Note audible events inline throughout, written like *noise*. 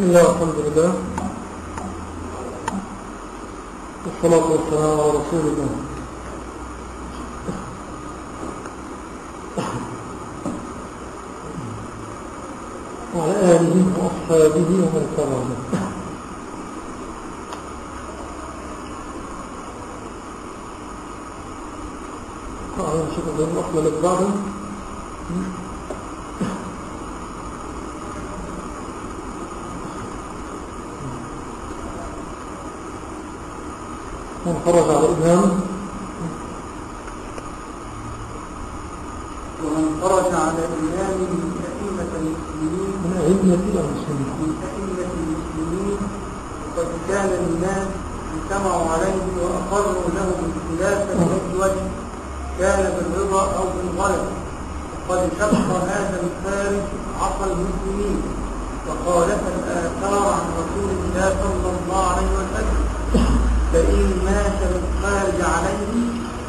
بسم الله والحمد لله. والصلاة والسلام على رسول الله. وعلى آله وأصحابه ومن تبعه أعلم شكرا لهم أصلا لك بعضهم من خرج على الإمام. ومن خرج على إمام من أئمة المسلمين. من أئمة المسلمين. من أئمة المسلمين. وقد كان الناس اجتمعوا عليه وأقروا له بالخلافة والوجه كان بالرضا أو بالغلب. وقد شق هذا الخارج عصا المسلمين. وخالف الآثار عن رسول الله صلى الله عليه وسلم فإن مات الخارج عليه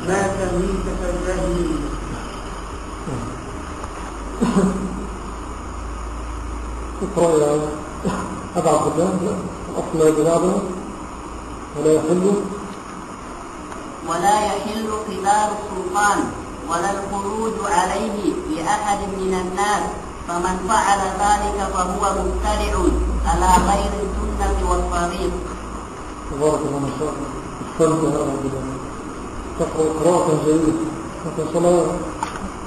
مات ميتة الجاهلية أبا عبد الله الأصل بلعبه ولا يحل. ولا يحل قتال السلطان ولا الخروج عليه لأحد من الناس فمن فعل ذلك فهو مبتدع على غير السنة والطريق. تبارك الله ما شاء الله. الصلب يا رب الله تقرأ قراءة جيدة. أنت إن شاء الله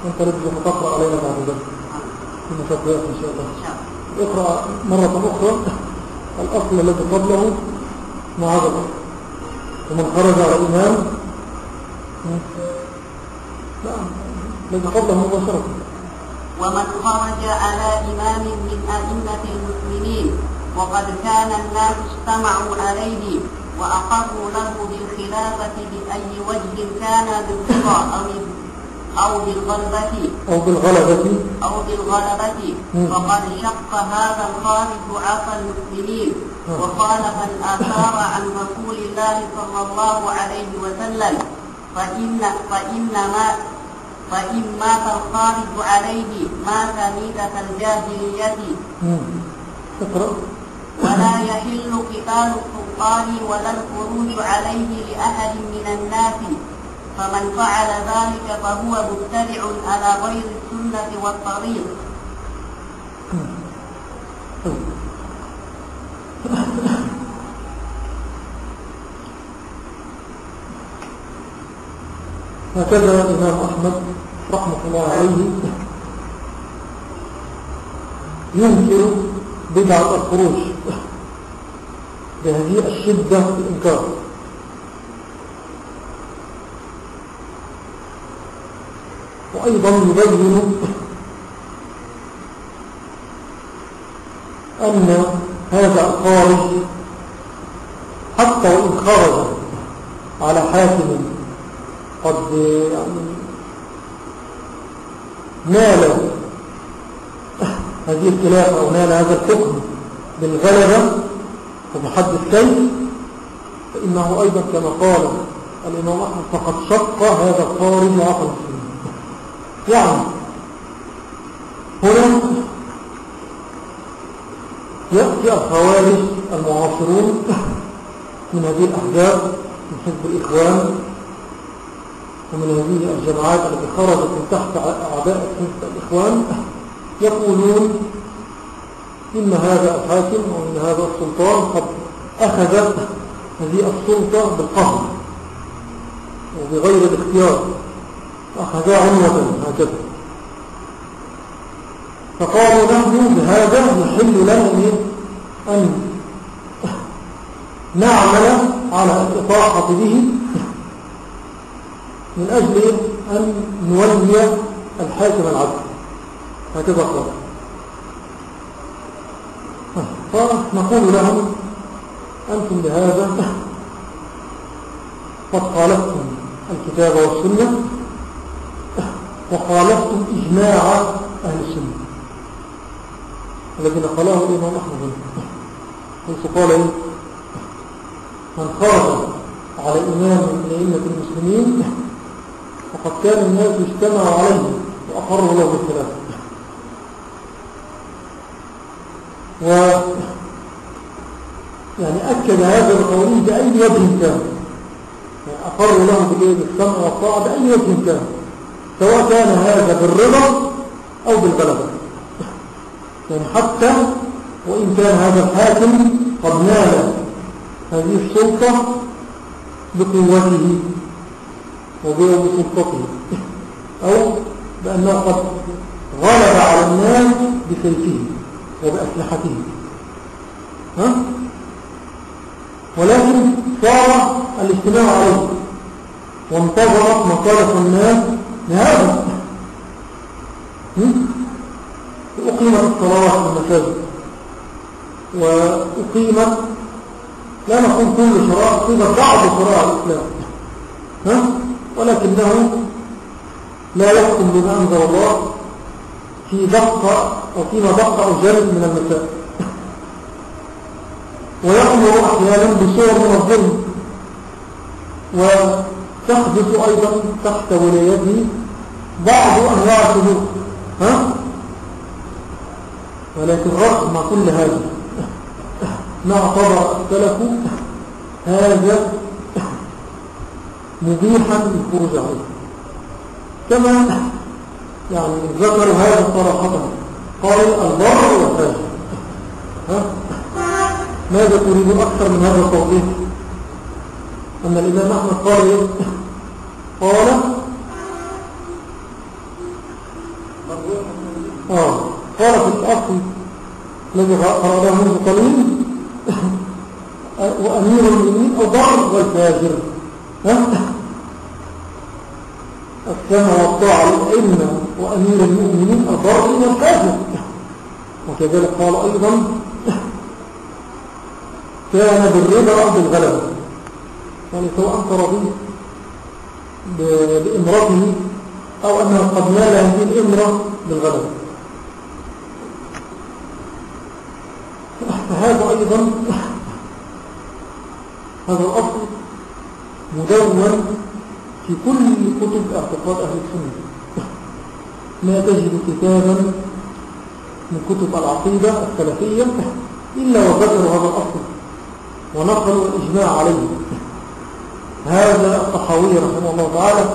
أنت لازم تقرأ علينا بعد ذلك. في مشاكلات شاء الله. إن شاء الله. اقرأ مرة أخرى الأصل الذي قبله مع ومن خرج على الإمام نعم الذي قبله مباشرة. ومن خرج على إمام من أئمة المسلمين وقد كان الناس اجتمعوا عليه وأقروا له بالخلافة بأي وجه كان بالرضا أو أو بالغلبة. أو بالغلبة. أو بالغلبة. فقد شق هذا عصا المسلمين مم. وخالف الآثار عن رسول الله صلى الله عليه وسلم فإن فإن ما فإن مات الخارج عليه مات ميتة الجاهلية. اقرأ. ولا يحل قتال السلطان ولا الخروج عليه لأحد من الناس. فمن فعل ذلك فهو مبتدع على غير السنة والطريق. هكذا الإمام أحمد رحمة الله عليه ينكر بدعة الخروج. بهذه الشدة في الإنكار. وأيضا يبين أن هذا الخارج حتى وإن خرج على حاكم قد يعني نال هذه الخلافة أو نال هذا الحكم بالغلبة وبحد السيف فإنه أيضا كما قال الإمام أحمد فقد شق هذا الخارج عقل المسلمين يعني هنا يأتي الخوارج المعاصرون من هذه الأحزاب من حزب الإخوان ومن هذه الجماعات التي خرجت من تحت أعداء الإخوان يقولون إن هذا الحاكم وإن هذا السلطان قد أخذ هذه السلطة بالقهر وبغير الاختيار أخذها عنوة هكذا. فقالوا نحن بهذا يحل لنا أن نعمل على الإطاحة به. من أجل أن نولي الحاكم العدل. هكذا قال فنقول لهم أنتم بهذا قد خالفتم الكتاب والسنة وخالفتم إجماع أهل السنة. الذي نقله الإمام أحمد. حيث قال من خرج على إمام من أئمة المسلمين فقد كان الناس يجتمعوا عليه وأقروا له بالخلافة و يعني أكد هذا القول بأي وجه كان. يعني أقروا له بالسمع والطاعة بأي وجه كان. سواء كان هذا بالرضا أو بالغلبة يعني حتى وإن كان هذا الحاكم قد نال هذه السلطة بقوته وبسلطته أو بأنه قد غلب على الناس بسيفه وبأسلحته. ها؟ ولكن صار الاجتماع عليه. وانتظرت مصالح الناس لهذا. أقيمت الصلوات في المساجد وأقيمت لا نقول كل شراء أقيمت بعض شراء الإسلام. ها؟ ولكنه لا يحكم بما أنزل الله في دقة أو فيما دقة أو جلد من المساجد ويأمر أحيانا بصور من الظلم وتحدث أيضا تحت ولايته بعض أنواع الشهور ها؟ ولكن رغم كل هذا ما اعتبر السلف هذا مبيحا للخروج عليه كما يعني ذكروا هذا صراحة قال البر والفاجر ها؟ ماذا تريد أكثر من هذا التوضيح؟ أن الإمام أحمد قال إيه؟ قال آه. قال في الأصل الذي قرأناه منذ قليل. *laughs* وأمير المؤمنين البر والفاجر. ها؟ السمع والطاعة للأئمة وأمير المؤمنين البر والفاجر وكذلك قال أيضا كان بالرضا بالغلبة. يعني سواء أنت رضيت بإمرته أو أنه قد نال هذه الإمرة بالغلبة. فهذا أيضا هذا الأصل مدون في كل كتب اعتقاد أهل السنة ما تجد كتابا من كتب العقيدة السلفية إلا وذكروا هذا الأصل ونقلوا الإجماع عليه. هذا الطحاوي رحمه الله تعالى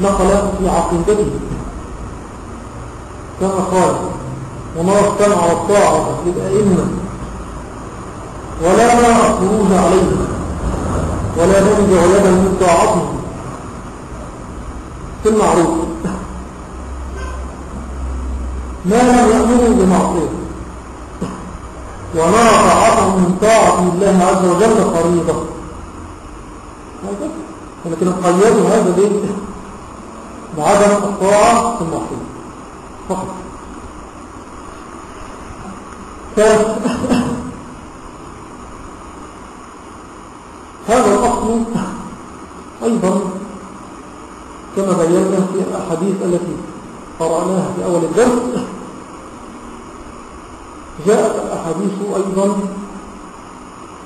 نقل في عقيدته. كما قال وما السمع والطاعة للأئمة ولا ما عليهم. ولا ننزع يدا من طاعتهم في المعروف ما لم يأمروا بمعصية. ونرى طاعتهم من طاعة الله عز وجل فريضة. ولكن قيدوا هذا ليه بعدم الطاعة في المعصيه فقط هذا الأصل أيضا كما بينا في الأحاديث التي قرأناها في أول الدرس جاءت الأحاديث أيضا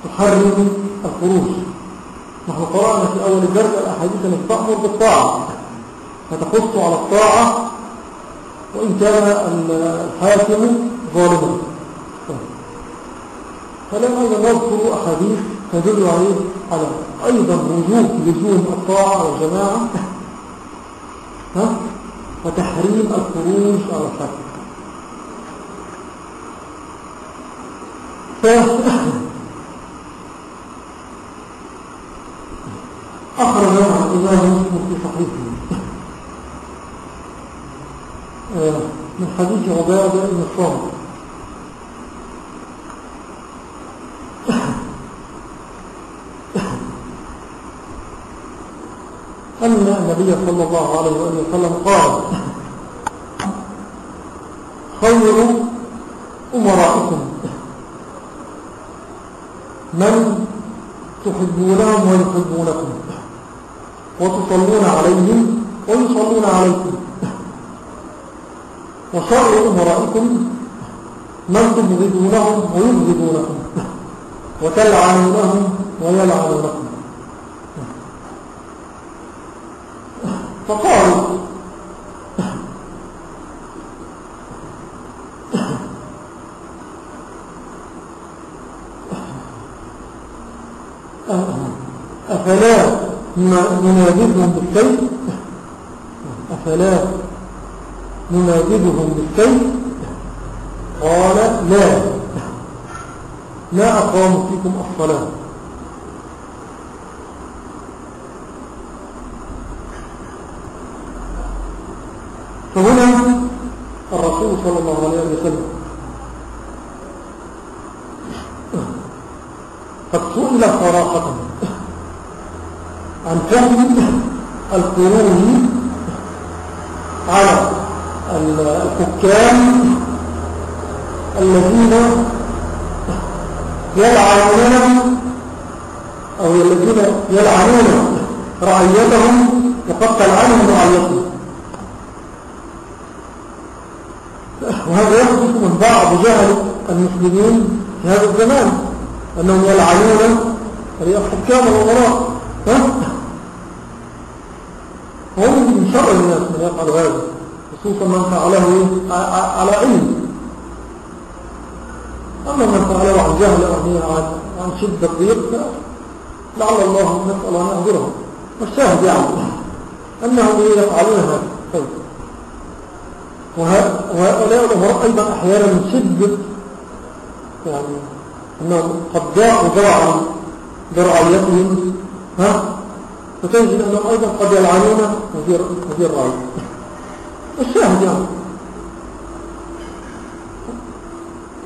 تحرم الخروج. نحن قرأنا في أول الدرس الأحاديث التي تأمر بالطاعة فتخص على الطاعة وإن كان الحاكم ظالما. فلم أيضا نذكر أحاديث تدل عليه على أيضا وجوب لزوم الطاعة والجماعة ها؟ وتحريم الخروج على الحاكم أخرج الإمام مسلم في صحيحه. من حديث عبادة بن الصامت أن النبي صلى الله عليه وسلم قال خير أمرائكم من تحبونهم ويحبونكم وتصلون عليهم ويصلون عليكم وشر أمرائكم من تبغضونهم ويبغضونكم وتلعنونهم ويلعنونكم. فقالوا أفلا ننادبهم بالسيف أفلا ننادبهم بالسيف قال لا. ما أقاموا فيكم الصلاة؟ فهنا الرسول صلى الله عليه وسلم قد سئل صراحة عن فهم القرون على الحكام الذين يلعنون أو الذين يلعنون رعيتهم وقد تلعنهم رعيتهم. وهذا يحدث من بعض جهل المسلمين في هذا الزمان. أنهم يلعنون الحكام والغراء هم من شر الناس من يفعل هذا خصوصا من فعله على علم. أما من فعله عن جهل أو عن شدة ضيق لعل الله نسأل أن يهدره والشاهد يعني أنهم يفعلون هذا. طيب. وهؤلاء الأمراء أيضا أحيانا شدة يعني أنهم قد جاءوا ضرعا برعيتهم ها؟ فتجد أنهم أيضا قد يلعنون هذه الرعية الشاهد يعني.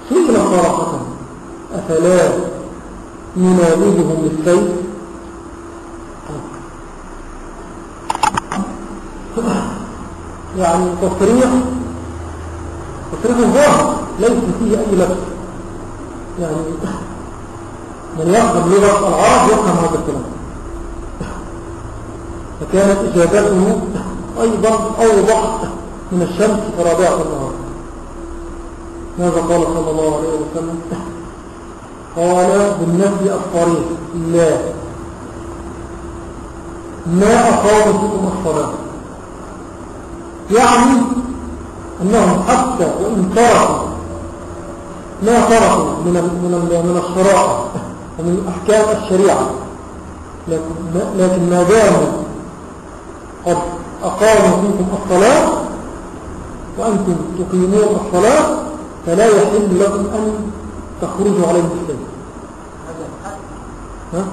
سئل صراحة أفلا نناديهم بالسيف يعني تصريح تصريح ظاهر ليس فيه أي لبس يعني من يفهم لغة العرب يفهم هذا الكلام. فكانت إجابته أيضا أوضح من الشمس في رابعة النهار. ماذا قال صلى الله عليه وسلم؟ قال بالنفي الصريح لا. ما أقام فيكم الصلاة؟ يعني أنهم حتى وإن تركوا ما تركوا من من من الشرائع ومن أحكام الشريعة. لكن ما داموا قد أقاموا فيكم الصلاة وأنتم تقيمون الصلاة فلا يحل لكم أن تخرجوا عليهم السلام هذا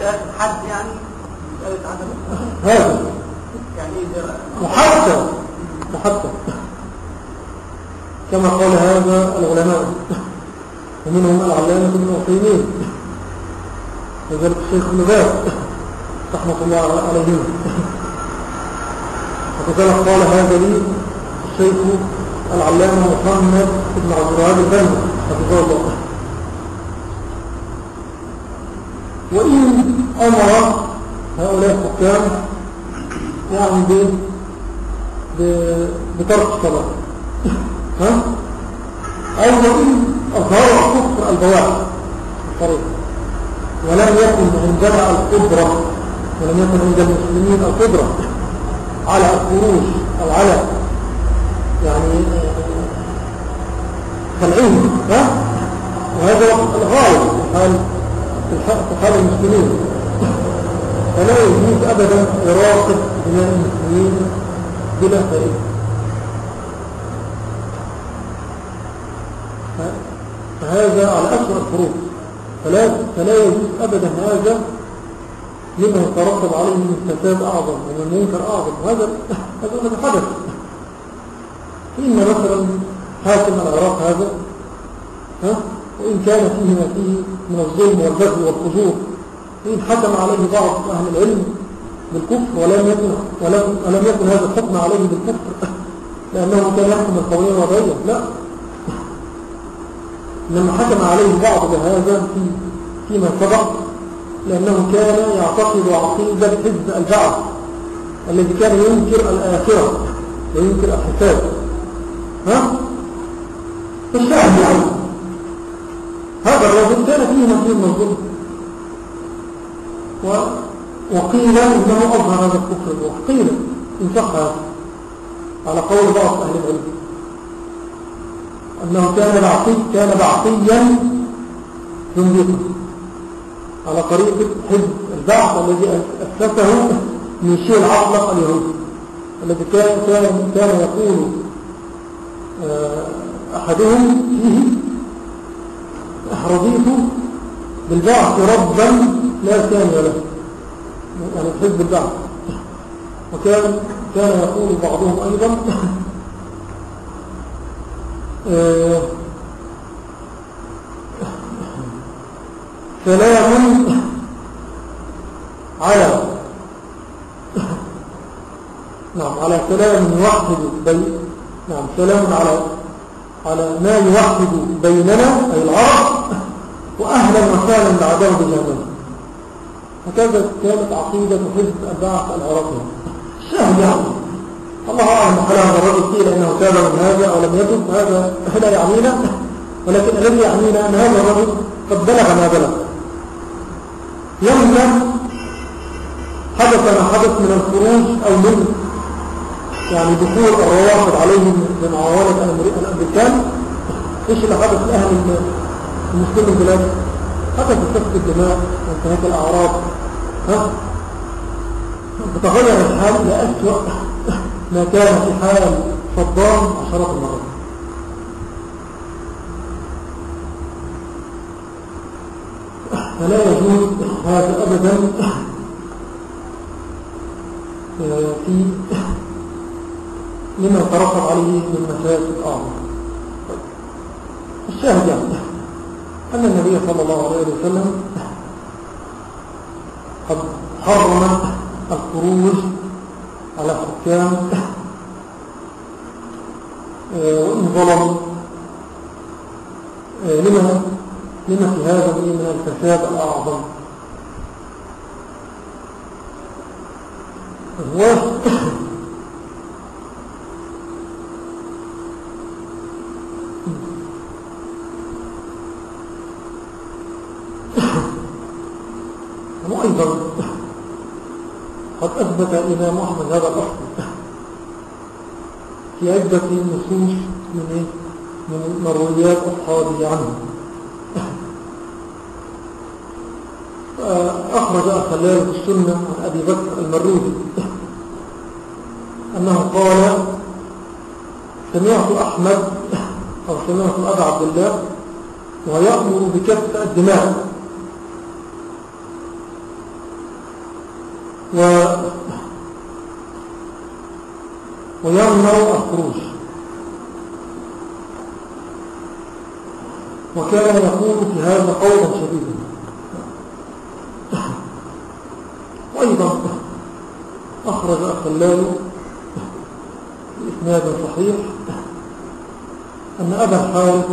هذا حد يعني هذا. يعني وحتى كما قال هذا العلماء. ومنهم العلامة ابن عثيمين. وذلك الشيخ ابن باز رحمة الله عليهم وكذلك قال هذا لي الشيخ العلامة محمد بن عبد الوهاب البنا. حفظه الله. وإن أمر هؤلاء الحكام يعني ب... ب... بترك الصلاة ها؟ وإن أظهر كفر البواعث الطريق. ولم يكن عندنا القدرة ولم يكن عند المسلمين القدرة على الخروج أو على يعني خلعهم ها؟ وهذا حال في حال المسلمين. فلا يجوز أبدا إراقة دماء المسلمين بلا فائدة فهذا على أسوأ الفروض فلا, فلا يجوز أبدا هذا لما يترتب عليه من فساد أعظم ومن منكر أعظم. وهذا هذا هذا حدث إن مثلا حاكم العراق هذا ها وإن كان فيه ما فيه من الظلم والبغي والفجور وإن حكم عليه بعض أهل العلم بالكفر ولم يكن, ولم, ولم يكن هذا الحكم عليه بالكفر. لأنه كان يحكم القوية والرأية لا. إنما حكم عليه بعض بهذا في فيما سبق لأنه كان يعتقد عقيدة حزب البعث الذي كان ينكر الآخرة وينكر الحساب. ها؟ فالشاهد يعني. هذا الرجل كان فيه مسير مظلوم وقيل إنه أظهر هذا الكفر؟ وقيل إن صح على قول بعض أهل العلم أنه كان بعقي كان بعقيا زنديقا. على طريقة حزب البعث الذي أسسه من شيء العقلق اليهودي الذي كان كان كان يقول آه، أحدهم فيه رضيت بالبعث ربا لا ثاني له يعني حزب البعث وكان كان يقول بعضهم أيضا. آه، سلام على نعم على سلام يوحد بين نعم سلام على على ما يوحد بيننا أي العرب وأهلا وسهلا بعدهم بجهنم هكذا كانت عقيدة حزب البعث العراقي الشاهد يعني الله أعلم. حال هذا الرجل قيل أنه تاب من هذا أو لم يتب هذا لا يعنينا ولكن الذي يعنينا أن هذا الرجل قد بلغ ما بلغ. لما حدث ما حدث من الخروج أو من يعني دخول الروافض عليهم من عوالة الأمريكان. إيش اللي حدث لأهل المسلمين البلاد حدث سفك الدماء وانتهاك الأعراض ها؟ بتغير الحال لأسوأ ما كان في حال صدام عشرات المرات. فلا يجوز هذا أبدا في لما ترتب عليه من مفاسد أعظم الشاهد يعني. أن النبي صلى الله عليه وسلم قد حرم الخروج على حكام وإن ظلموا لما لما في هذا من الفساد الأعظم هو وأيضا قد أثبت الإمام أحمد هذا الأصل في عدة نصوص من إيه؟ من مرويات أصحابه عنه. أخرج الخلال السنة عن أبي بكر المرودي. أنه قال سمعت أحمد أو سمعت أبا عبد الله ويأمر بكف الدماء. و ويمنع الخروج وكان يقول في هذا قولا شديدا. وأيضا أخرج الخلال بإسناد صحيح أن أبا الحارث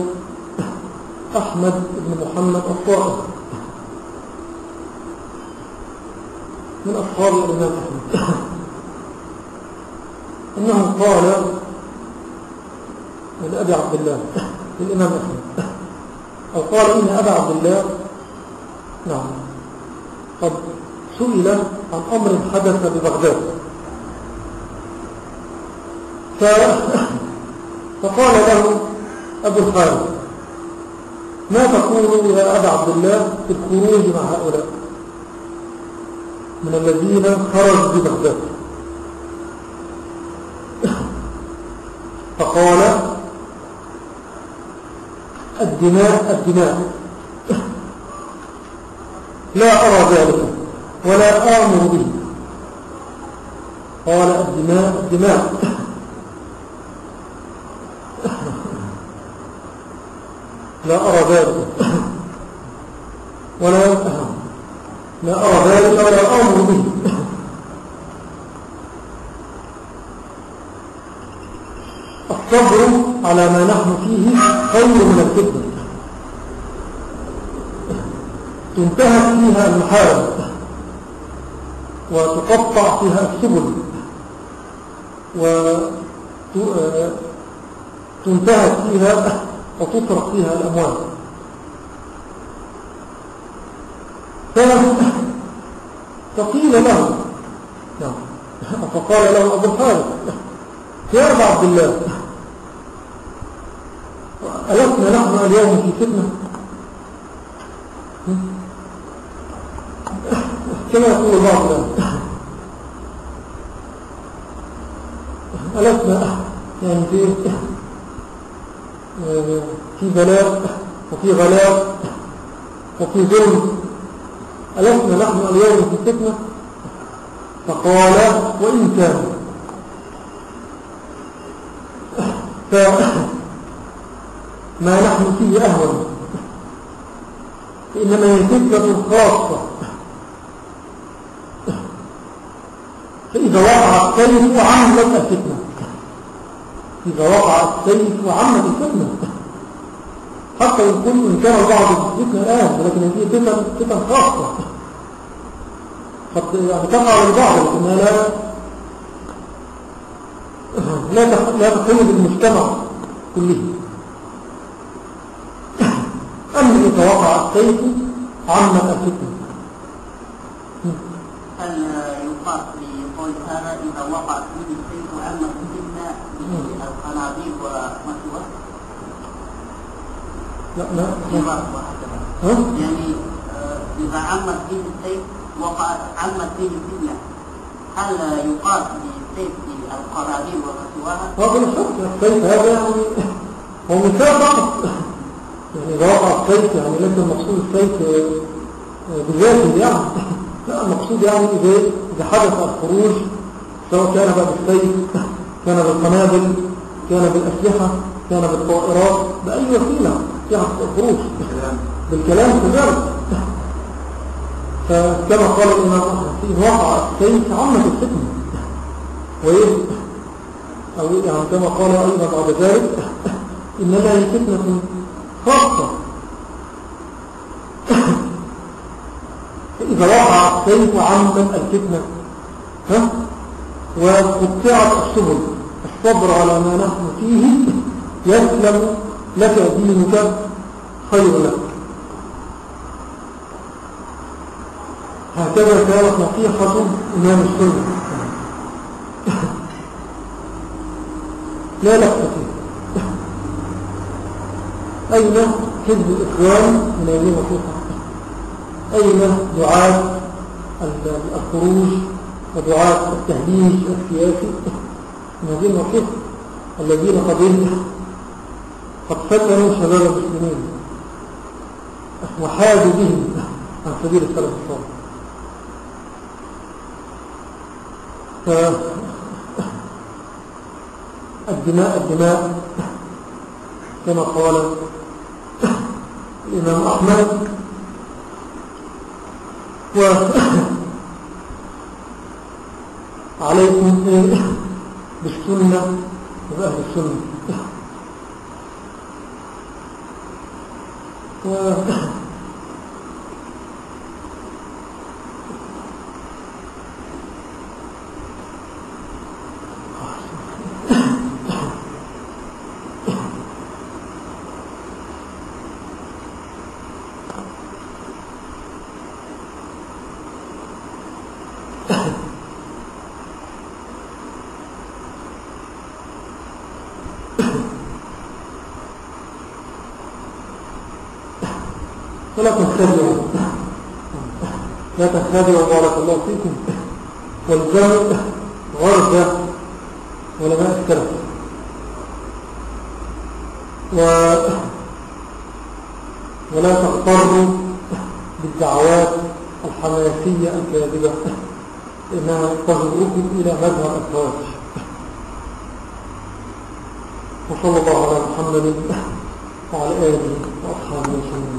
أحمد بن محمد الطائف من أصحاب الإمام أحمد. أنه قال لأبي عبد الله للإمام أحمد أو قال إن أبا عبد الله نعم. قد سئل عن أمر حدث ببغداد. ف... فقال له أبو الخالد ما تقول يا أبا عبد الله في الخروج مع هؤلاء؟ من الذين خرجوا ببغداد. فقال الدماء الدماء. لا أرى ذلك ولا آمر به. قال الدماء الدماء. لا أرى ذلك ولا لا أرى ذلك ولا أمر به الصبر على ما نحن فيه خير من الفتنة تنتهك فيها المحارم وتقطع فيها السبل وتنتهك فيها وتطرق فيها الأموال. فقيل له نعم فقال له أبو الحارث يا أبا عبد الله ألسنا نحن اليوم في فتنة. كما يقول الله ألسنا يعني في في بلاء وفي غلاء وفي ظلم. ألسنا نحن اليوم في فتنة؟ فقال وإن كان. فما نحن فيه أهون إنما هي فتنة خاصة فإذا وقع السيف وعمت الفتنة. إذا وقع السيف وعمت الفتنة. حتى يقول إن كان بعض الفتنة الآن ولكن هذه فتن فتن خاصة. قد يعني تقع للبعض لكنها لا لا لا تقوم بالمجتمع كله. أما إذا وقع السيف عمت الفتنة هل يقال لقول هذا إذا وقعت به السيف أما الفتنة القنابيل ومسوى؟ لا لا ها؟ يعني آه، إذا عمت به السيف وقعت عمت به الفتنة هل يقال للسيف القنابيل ومسواها؟ الشك السيف هذا يعني هو مثال يعني وقع السيف يعني ليس المقصود السيف آه، بذاته يعني *laughs* لا المقصود يعني إذا إذا حدث الخروج سواء كان بقى بالسيف *laughs* كان بالقنابل كان بالأسلحة كان بالطائرات بأي وسيلة يحدث الخروج. بالكلام. *laughs* كذلك فكما قال الإمام أحمد إن وقع السيف عمت الفتنة. وإيه؟ أو يعني كما قال أيضا بعد ذلك إنما هي فتنة خاصة فإذا وقع السيف عمت الفتنة ها؟ وقطعت السبل الصبر على ما نحن فيه يسلم لك دينك خير لك. هكذا كانت نصيحة إمام السنة. لا فيه أين حزب الإخوان من هذه النصيحة أين دعاة الخروج ودعاة التهديج السياسي من هذه النصيحة الذين قد قد فتنوا شباب المسلمين. وحادوا بهم عن سبيل السلف الصالح. الدماء الدماء كما قال الإمام أحمد و عليكم بالسنة وبأهل السنة. و فلا تنخدعوا لا تنخدعوا بارك الله فيكم. والجمع غرزة علماء السلف و ولا تغتروا بالدعوات الحماسية الكاذبة إنها تجركم إلى مذهب الخوارج. وصلى الله على محمد وعلى آله وأصحابه وسلم.